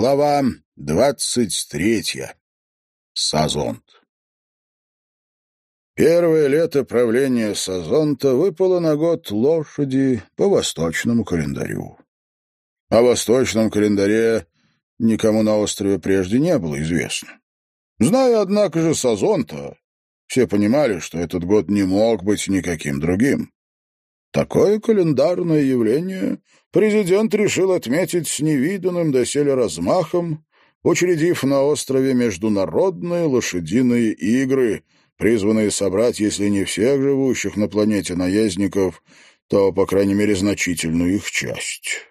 Глава двадцать третья. Сазонт. Первое лето правления Сазонта выпало на год лошади по восточному календарю. О восточном календаре никому на острове прежде не было известно. Зная, однако же, Сазонта, все понимали, что этот год не мог быть никаким другим. Такое календарное явление президент решил отметить с невиданным доселе размахом, учредив на острове международные лошадиные игры, призванные собрать, если не всех живущих на планете наездников, то, по крайней мере, значительную их часть.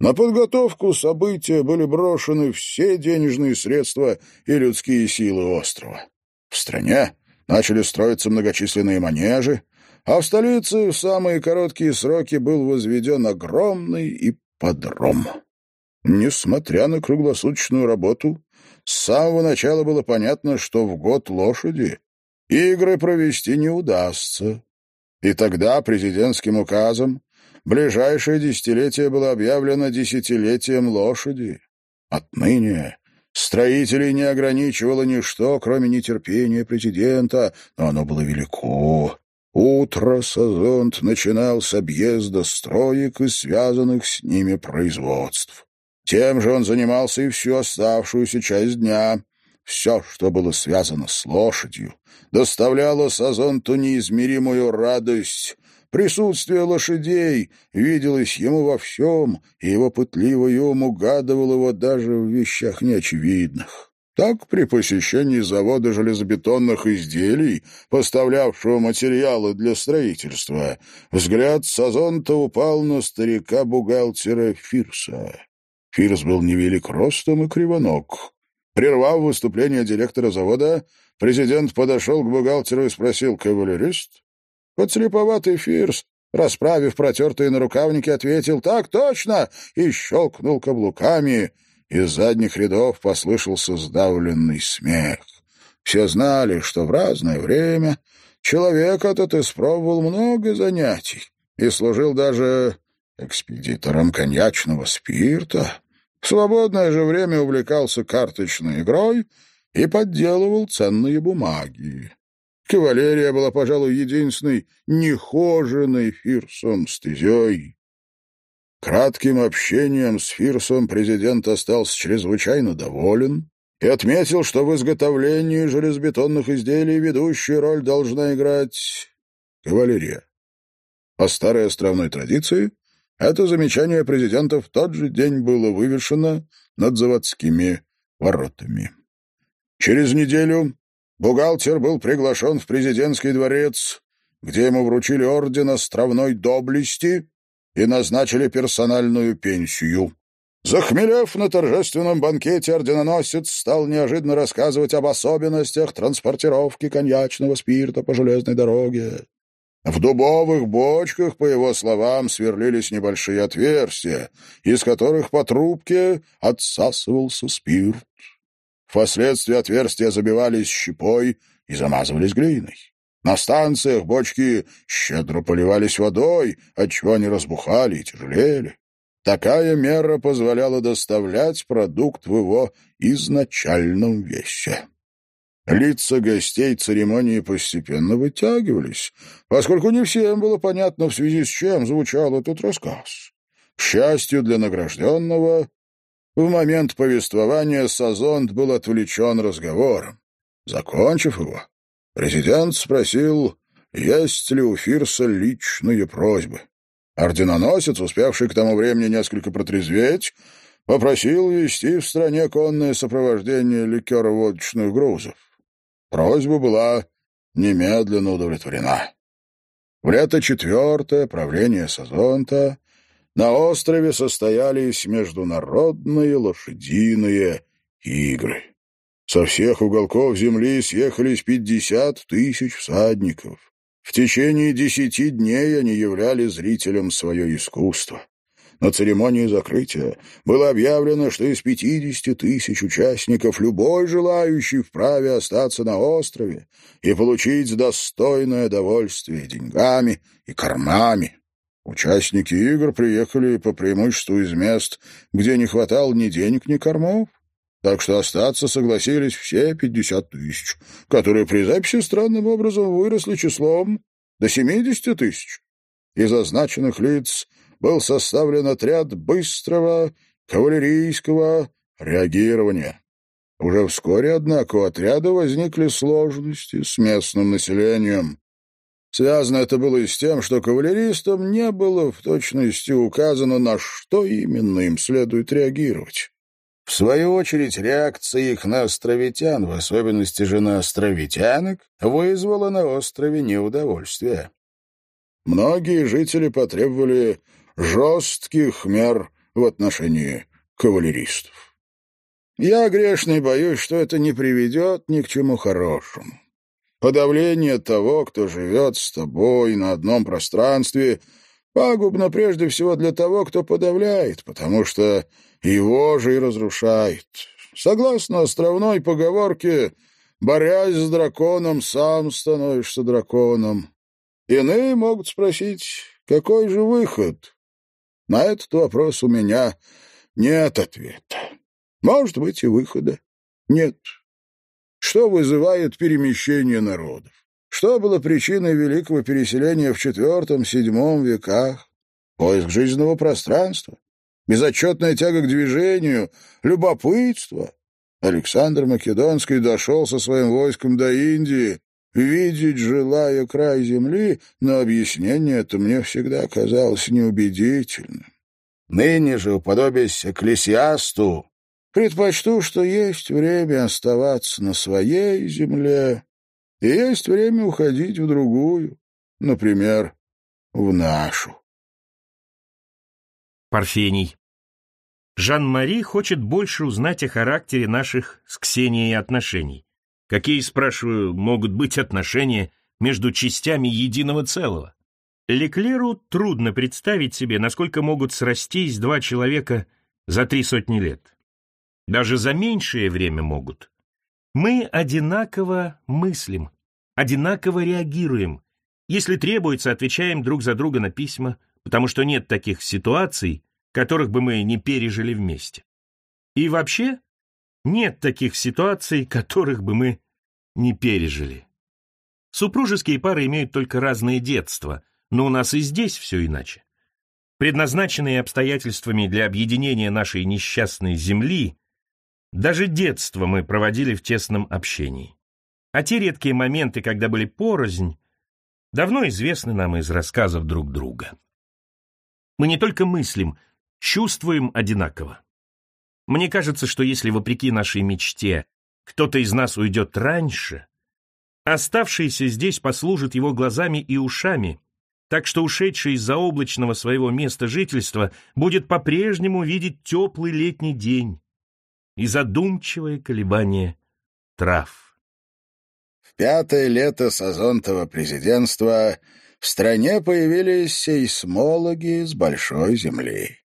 На подготовку события были брошены все денежные средства и людские силы острова. В стране начали строиться многочисленные манежи, а в столице в самые короткие сроки был возведен огромный ипподром. Несмотря на круглосуточную работу, с самого начала было понятно, что в год лошади игры провести не удастся. И тогда президентским указом ближайшее десятилетие было объявлено десятилетием лошади. Отныне строителей не ограничивало ничто, кроме нетерпения президента, но оно было велико Утро Сазонт начинал с объезда строек и связанных с ними производств. Тем же он занимался и всю оставшуюся часть дня. Все, что было связано с лошадью, доставляло Сазонту неизмеримую радость. Присутствие лошадей виделось ему во всем, и его пытливый ум угадывал его даже в вещах неочевидных. Так, при посещении завода железобетонных изделий, поставлявшего материалы для строительства, взгляд Сазонта упал на старика-бухгалтера Фирса. Фирс был невелик ростом и кривоног. Прервав выступление директора завода, президент подошел к бухгалтеру и спросил «Кавалерист?». Подслеповатый Фирс, расправив протертые нарукавники, ответил «Так точно!» и щелкнул каблуками — из задних рядов послышался сдавленный смех. Все знали, что в разное время человек этот испробовал много занятий и служил даже экспедитором коньячного спирта. В свободное же время увлекался карточной игрой и подделывал ценные бумаги. Кавалерия была, пожалуй, единственной нехоженной фирсом стезей. Кратким общением с Фирсом президент остался чрезвычайно доволен и отметил, что в изготовлении железобетонных изделий ведущую роль должна играть кавалерия. По старой островной традиции это замечание президента в тот же день было вывешено над заводскими воротами. Через неделю бухгалтер был приглашен в президентский дворец, где ему вручили орден островной доблести и назначили персональную пенсию. Захмелев на торжественном банкете, орденоносец стал неожиданно рассказывать об особенностях транспортировки коньячного спирта по железной дороге. В дубовых бочках, по его словам, сверлились небольшие отверстия, из которых по трубке отсасывался спирт. Впоследствии отверстия забивались щепой и замазывались глиной. На станциях бочки щедро поливались водой, отчего они разбухали и тяжелели. Такая мера позволяла доставлять продукт в его изначальном весе. Лица гостей церемонии постепенно вытягивались, поскольку не всем было понятно, в связи с чем звучал этот рассказ. К счастью для награжденного, в момент повествования Сазонт был отвлечен разговором. Закончив его, Президент спросил, есть ли у Фирса личные просьбы. Орденоносец, успевший к тому времени несколько протрезветь, попросил вести в стране конное сопровождение ликероводочных грузов. Просьба была немедленно удовлетворена. В лето четвертое правление Сазонта на острове состоялись международные лошадиные игры. Со всех уголков земли съехались пятьдесят тысяч всадников. В течение десяти дней они являли зрителям свое искусство. На церемонии закрытия было объявлено, что из пятидесяти тысяч участников любой желающий вправе остаться на острове и получить достойное довольствие деньгами и кормами. Участники игр приехали по преимуществу из мест, где не хватало ни денег, ни кормов. Так что остаться согласились все пятьдесят тысяч, которые при записи странным образом выросли числом до семидесяти тысяч. Из означенных лиц был составлен отряд быстрого кавалерийского реагирования. Уже вскоре, однако, у отряда возникли сложности с местным населением. Связано это было и с тем, что кавалеристам не было в точности указано, на что именно им следует реагировать. В свою очередь, реакция их на островитян, в особенности же на островитянок, вызвала на острове неудовольствие. Многие жители потребовали жестких мер в отношении кавалеристов. Я, грешный, боюсь, что это не приведет ни к чему хорошему. Подавление того, кто живет с тобой на одном пространстве, пагубно прежде всего для того, кто подавляет, потому что его же и разрушает. Согласно островной поговорке, борясь с драконом, сам становишься драконом. Иные могут спросить, какой же выход? На этот вопрос у меня нет ответа. Может быть, и выхода нет. Что вызывает перемещение народов? Что было причиной великого переселения в IV-VII веках? Поиск жизненного пространства, безотчетная тяга к движению, любопытство. Александр Македонский дошел со своим войском до Индии, видеть, желая край земли, но объяснение это мне всегда казалось неубедительным. Ныне же, уподобясь экклесиасту, Предпочту, что есть время оставаться на своей земле, и есть время уходить в другую, например, в нашу. Парфений. Жан-Мари хочет больше узнать о характере наших с Ксенией отношений. Какие, спрашиваю, могут быть отношения между частями единого целого? Леклеру трудно представить себе, насколько могут срастись два человека за три сотни лет. Даже за меньшее время могут. Мы одинаково мыслим, одинаково реагируем. Если требуется, отвечаем друг за друга на письма, потому что нет таких ситуаций, которых бы мы не пережили вместе. И вообще, нет таких ситуаций, которых бы мы не пережили. Супружеские пары имеют только разные детства, но у нас и здесь все иначе. Предназначенные обстоятельствами для объединения нашей несчастной земли, даже детство мы проводили в тесном общении. А те редкие моменты, когда были порознь, давно известны нам из рассказов друг друга. Мы не только мыслим, чувствуем одинаково. Мне кажется, что если, вопреки нашей мечте, кто-то из нас уйдет раньше, оставшийся здесь послужит его глазами и ушами, так что ушедший из заоблачного своего места жительства будет по-прежнему видеть теплый летний день, и задумчивое колебание трав. В пятое лето Сазонтова президентства в стране появились сейсмологи с большой земли.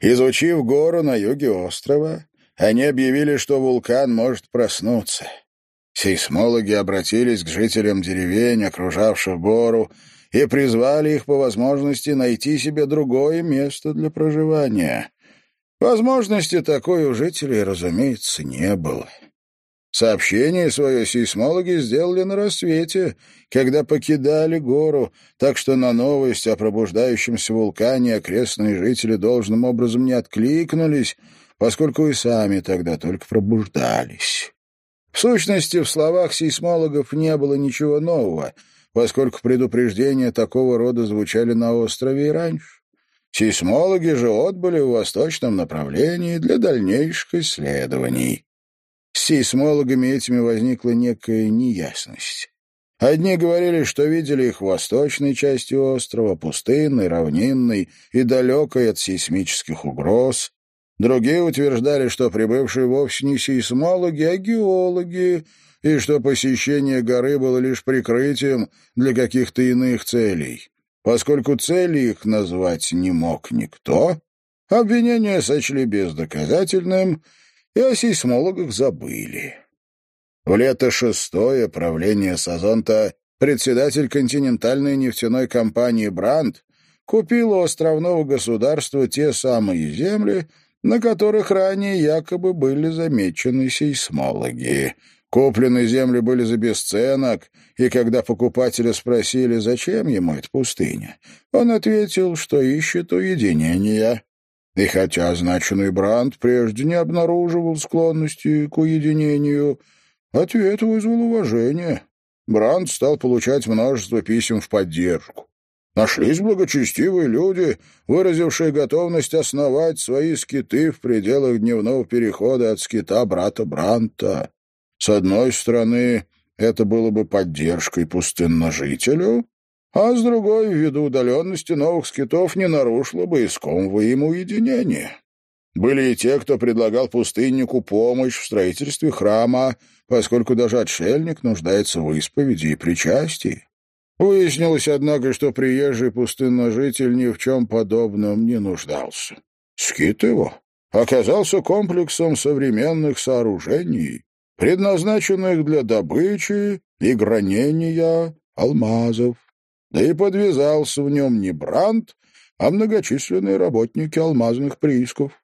Изучив гору на юге острова, они объявили, что вулкан может проснуться. Сейсмологи обратились к жителям деревень, окружавших гору, и призвали их по возможности найти себе другое место для проживания. Возможности такой у жителей, разумеется, не было. Сообщение свое сейсмологи сделали на рассвете, когда покидали гору, так что на новость о пробуждающемся вулкане окрестные жители должным образом не откликнулись, поскольку и сами тогда только пробуждались. В сущности, в словах сейсмологов не было ничего нового, поскольку предупреждения такого рода звучали на острове и раньше. Сейсмологи же отбыли в восточном направлении для дальнейших исследований. С сейсмологами этими возникла некая неясность. Одни говорили, что видели их в восточной части острова, пустынной, равнинной и далекой от сейсмических угроз. Другие утверждали, что прибывшие вовсе не сейсмологи, а геологи, и что посещение горы было лишь прикрытием для каких-то иных целей. Поскольку цели их назвать не мог никто, обвинения сочли бездоказательным, и о сейсмологах забыли. В лето шестое правление Сазонта председатель континентальной нефтяной компании «Бранд» купил у островного государства те самые земли, на которых ранее якобы были замечены сейсмологи. Купленные земли были за бесценок, и когда покупателя спросили, зачем ему эта пустыня, он ответил, что ищет уединения. И хотя означенный Бранд прежде не обнаруживал склонности к уединению, ответ вызвал уважение. Бранд стал получать множество писем в поддержку. Нашлись благочестивые люди, выразившие готовность основать свои скиты в пределах дневного перехода от скита брата Бранта. С одной стороны, это было бы поддержкой пустынножителю, а с другой, ввиду удаленности новых скитов, не нарушило бы искомого ему уединения. Были и те, кто предлагал пустыннику помощь в строительстве храма, поскольку даже отшельник нуждается в исповеди и причастии. Выяснилось, однако, что приезжий пустынножитель ни в чем подобном не нуждался. Скит его оказался комплексом современных сооружений, предназначенных для добычи и гранения алмазов. Да и подвязался в нем не бранд, а многочисленные работники алмазных приисков.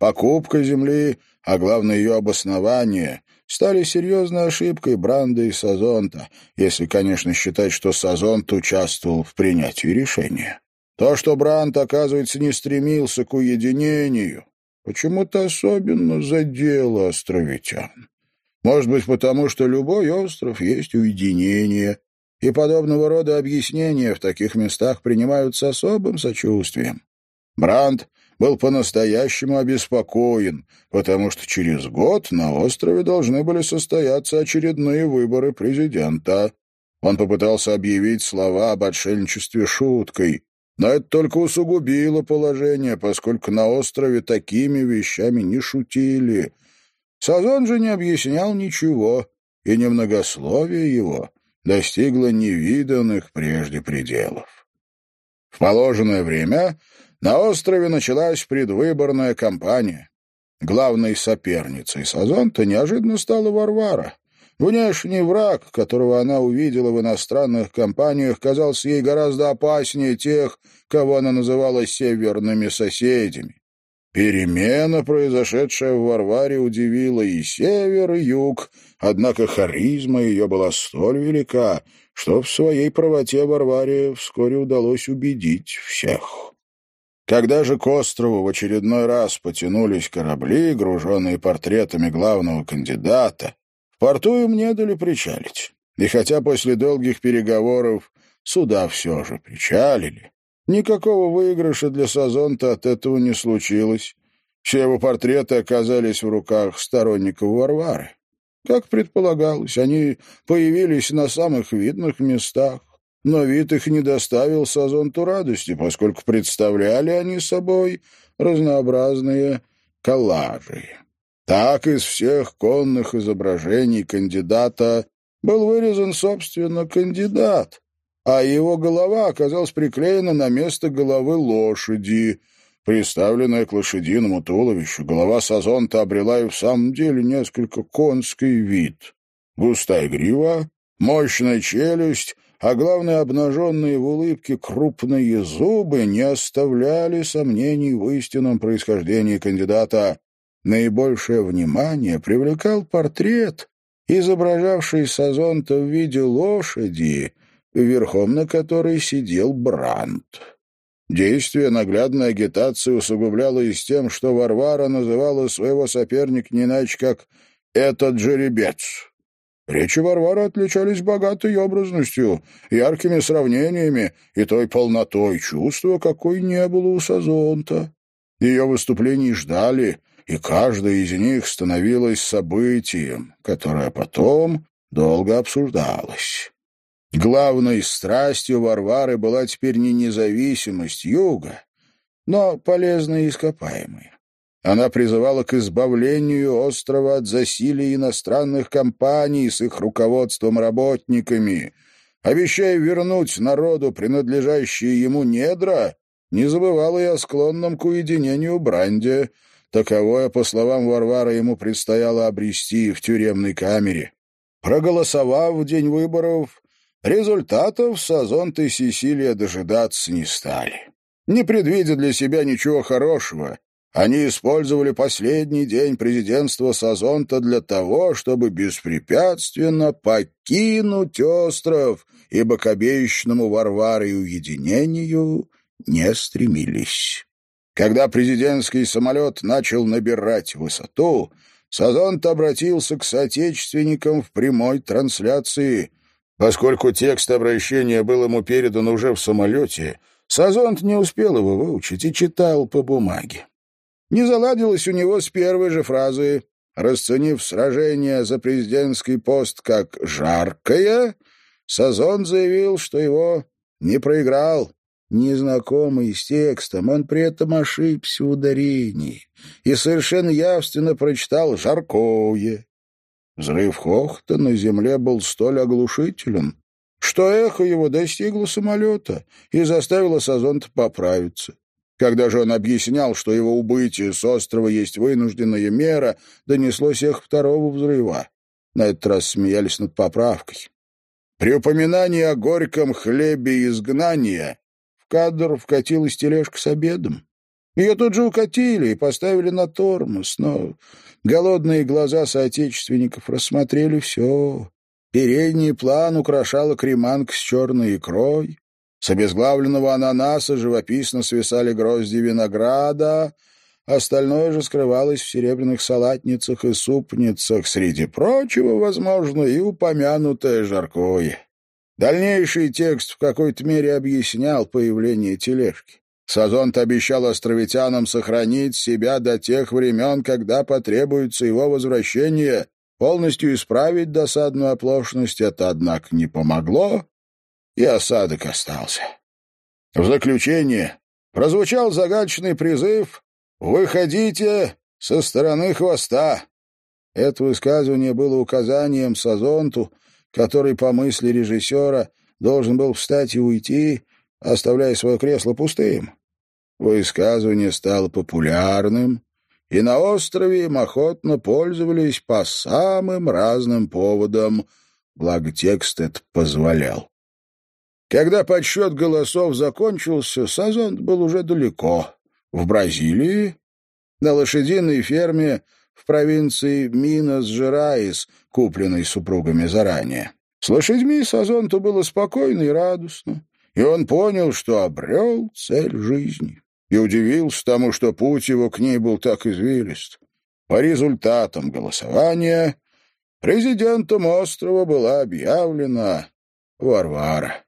Покупка земли, а главное ее обоснование, стали серьезной ошибкой Бранда и Сазонта, если, конечно, считать, что Сазонт участвовал в принятии решения. То, что Бранд, оказывается, не стремился к уединению, почему-то особенно задело островитян. Может быть, потому что любой остров есть уединение, и подобного рода объяснения в таких местах принимаются особым сочувствием. Бранд был по-настоящему обеспокоен, потому что через год на острове должны были состояться очередные выборы президента. Он попытался объявить слова об отшельничестве шуткой, но это только усугубило положение, поскольку на острове такими вещами не шутили. Сазон же не объяснял ничего, и немногословие его достигло невиданных прежде пределов. В положенное время на острове началась предвыборная кампания. Главной соперницей Сазонта неожиданно стала Варвара. Внешний враг, которого она увидела в иностранных компаниях, казался ей гораздо опаснее тех, кого она называла северными соседями. Перемена, произошедшая в Варваре, удивила и север, и юг, однако харизма ее была столь велика, что в своей правоте Варваре вскоре удалось убедить всех. Когда же к острову в очередной раз потянулись корабли, груженные портретами главного кандидата, в порту им не дали причалить. И хотя после долгих переговоров суда все же причалили, никакого выигрыша для Сазонта от этого не случилось. Все его портреты оказались в руках сторонников Варвары. Как предполагалось, они появились на самых видных местах, но вид их не доставил Сазонту радости, поскольку представляли они собой разнообразные коллажи. Так из всех конных изображений кандидата был вырезан, собственно, кандидат, а его голова оказалась приклеена на место головы лошади. Приставленная к лошадиному туловищу, голова Сазонта обрела и в самом деле несколько конский вид. Густая грива, мощная челюсть а главное, обнаженные в улыбке крупные зубы не оставляли сомнений в истинном происхождении кандидата. Наибольшее внимание привлекал портрет, изображавший Сазонта в виде лошади, верхом на которой сидел Брандт. Действие наглядной агитации усугубляло и с тем, что Варвара называла своего соперника не иначе, как «этот жеребец». Речи Варвары отличались богатой образностью, яркими сравнениями и той полнотой чувства, какой не было у Сазонта. Ее выступлений ждали, и каждое из них становилось событием, которое потом долго обсуждалось. Главной страстью Варвары была теперь не независимость юга, но полезные ископаемые. Она призывала к избавлению острова от засилия иностранных компаний с их руководством работниками, обещая вернуть народу принадлежащие ему недра, не забывала и о склонном к уединению Бранде. Таковое, по словам Варвара, ему предстояло обрести в тюремной камере. Проголосовав в день выборов, результатов Сазонт и Сесилия дожидаться не стали. Не предвидя для себя ничего хорошего, они использовали последний день президентства Сазонта для того, чтобы беспрепятственно покинуть остров, ибо к обещанному Варваре и уединению не стремились. Когда президентский самолет начал набирать высоту, Сазонт обратился к соотечественникам в прямой трансляции. Поскольку текст обращения был ему передан уже в самолете, Сазонт не успел его выучить и читал по бумаге. Не заладилось у него с первой же фразы. Расценив сражение за президентский пост как «жаркое», Сазон заявил, что его не проиграл. Незнакомый с текстом, он при этом ошибся в ударении и совершенно явственно прочитал «жаркое». Взрыв хохта на земле был столь оглушителен, что эхо его достигло самолета и заставило Сазонта поправиться. Когда же он объяснял, что его убытие с острова есть вынужденная мера, донеслось их второго взрыва. На этот раз смеялись над поправкой. При упоминании о горьком хлебе изгнания в кадр вкатилась тележка с обедом. Ее тут же укатили и поставили на тормоз, но голодные глаза соотечественников рассмотрели все. Передний план украшала креманка с черной икрой, с обезглавленного ананаса живописно свисали грозди винограда, остальное же скрывалось в серебряных салатницах и супницах, среди прочего, возможно, и упомянутое жаркое. Дальнейший текст в какой-то мере объяснял появление тележки. Сазонт обещал островитянам сохранить себя до тех времен, когда потребуется его возвращение. Полностью исправить досадную оплошность это, однако, не помогло, и осадок остался. В заключение прозвучал загадочный призыв «Выходите со стороны хвоста». Это высказывание было указанием Сазонту, который, по мысли режиссера, должен был встать и уйти, оставляя свое кресло пустым. Высказывание стало популярным, и на острове им охотно пользовались по самым разным поводам, благо текст это позволял. Когда подсчет голосов закончился, Сазонт был уже далеко, в Бразилии, на лошадиной ферме в провинции Минас-Жераис, купленной супругами заранее. С лошадьми Сазонту было спокойно и радостно, и он понял, что обрел цель жизни, и удивился тому, что путь его к ней был так извилист. По результатам голосования президентом острова была объявлена Варвара.